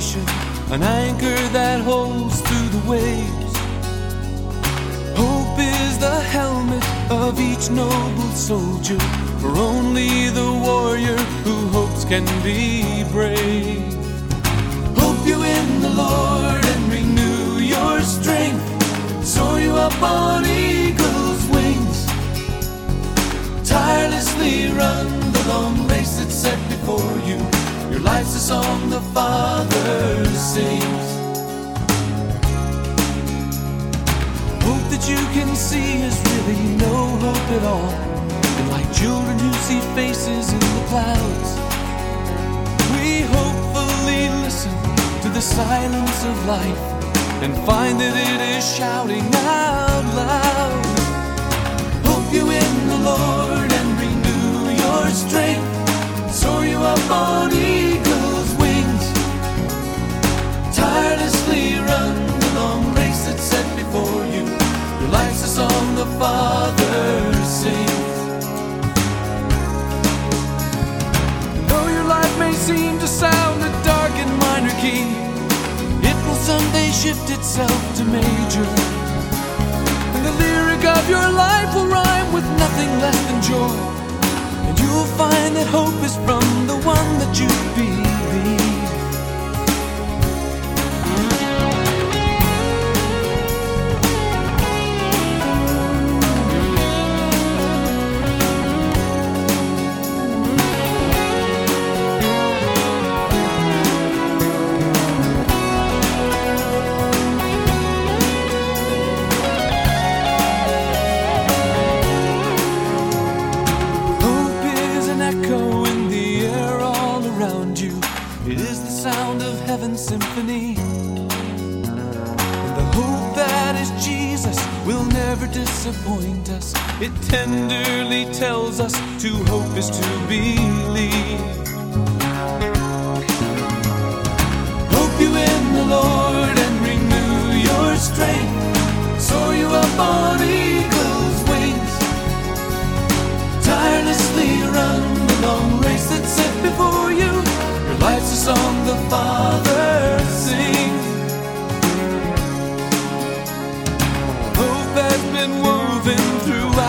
salvation, an anchor that holds through the waves. Hope is the helmet of each noble soldier, for only the warrior who hopes can be brave. Hope you in the Lord and renew your strength, soar you up on eagle's wings. Tirelessly run the long life's a song the Father sings. Hope that you can see is really no hope at all. And like children who see faces in the clouds, we hopefully listen to the silence of life and find that it is shouting out loud. Hope you in the Lord and renew your strength. Shift itself to major. And the lyric of your life will rhyme with nothing less than joy. And you'll find that hope is from sound of heaven's symphony. And the hope that is Jesus will never disappoint us. It tenderly tells us to hope is to believe. through